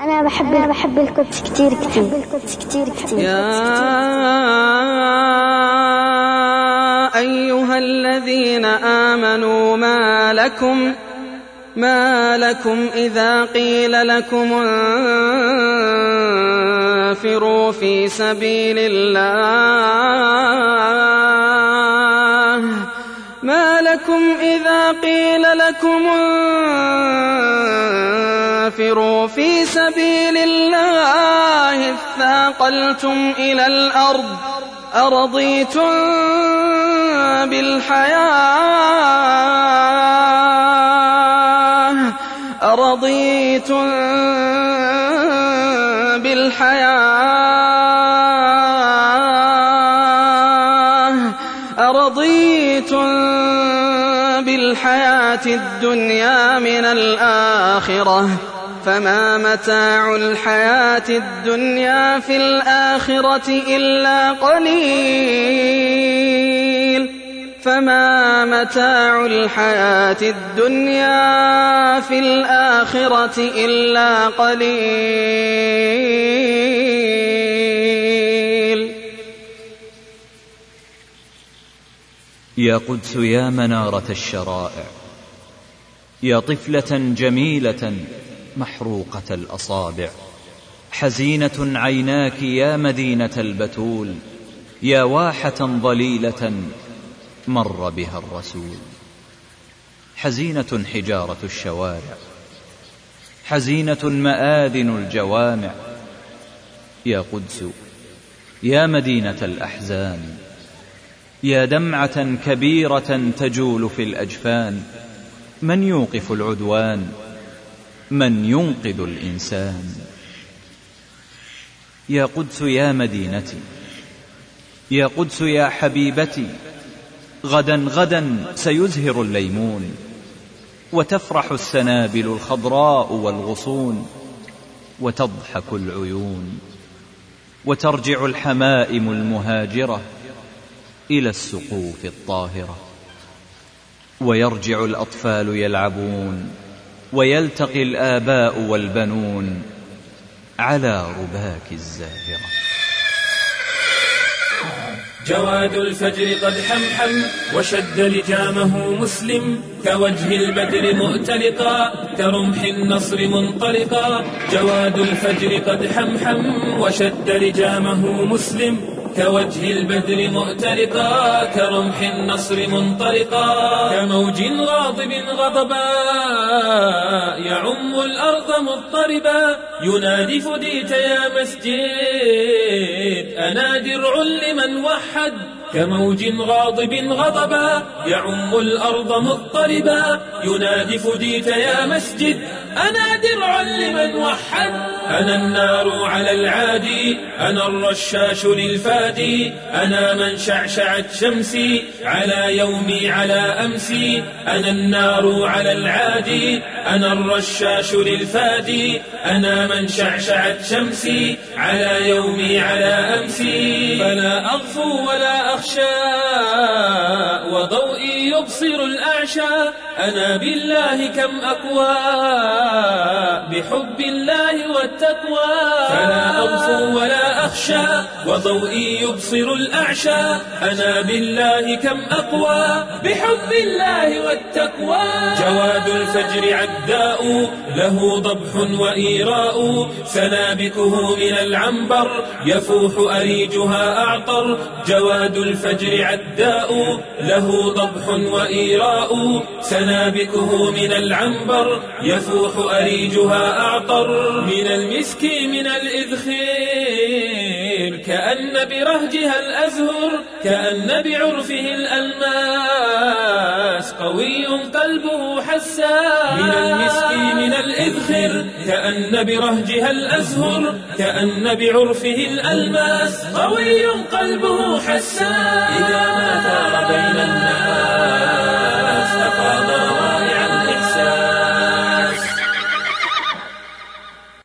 أنا بحب أنا بحب القدس كتير كتير. بحب القدس كتير كتير. يا أيها الذين آمنوا ما لكم ما لكم إذا قيل لكم انفروا في سبيل الله. ما لكم إذا قيل لكم انفروا في سبيل الله اثاقلتم إلى الأرض أرضيتم بالحياة أرضيتم بالحياة أرضيتم بالحياة الدنيا من الآخرة فما متاع الحياة الدنيا في الآخرة إلا قليل. فما متاع الحياة الدنيا في الآخرة إلا قليل. يا قدس يا منارة الشرائع يا طفلة جميلة محروقة الأصابع. حزينة عيناك يا مدينة البتول يا واحة ضليلة مر بها الرسول. حزينة حجارة الشوارع حزينة مآذن الجوامع. يا قدس يا مدينة الأحزان يا دمعة كبيرة تجول في الأجفان. من يوقف العدوان؟ من ينقذ الإنسان. يا قدس يا مدينتي يا قدس يا حبيبتي غدا غدا سيزهر الليمون وتفرح السنابل الخضراء والغصون وتضحك العيون وترجع الحمائم المهاجرة إلى السقوف الطاهرة ويرجع الأطفال يلعبون ويلتقي الآباء والبنون على رباك الزاهرة. جواد الفجر قد حمحم وشد لجامه مسلم كوجه البدر مؤتلقا كرمح النصر منطلقا. جواد الفجر قد حمحم وشد لجامه مسلم كوجه البدر مؤتلقا كرمح النصر منطلقا. كموج غاضب غضبا يعم الأرض مضطربا. ينادي فديت يا مسجد أنا درع لمن وحد. كموج غاضب غضبا يعم الأرض مضطربا. ينادي فديت يا مسجد أنا درع لمن وحد. أنا النار على العادي أنا الرشاش للفادي أنا من شعشعت شمسي على يومي على أمسي. أنا النار على العادي أنا الرشاش للفادي أنا من شعشعت شمسي على يومي على أمسي. فلا أغفو ولا أخشى. وضوئي يبصر الأعشى. أنا بالله كم أقوى. بحب الله والتقوى. فلا أغفو ولا أخشى وضوئي يبصر الأعشى. أنا بالله كم أقوى. بحب الله والتقوى. جواد الفجر عداء له ضبح وإيراء. سنابكه من العنبر يفوح أريجها أعطر. جواد الفجر عداء له ضبح وإيراء. سنابكه من العنبر يفوح أريجها أعطر من المسك من الإذخير كأن برهجها الأزهر كأن بعرفه الألماس قوي قلبه حساس. من المسك من الإذخر كأن برهجها الأزهر كأن بعرفه الألماس قوي قلبه حساس.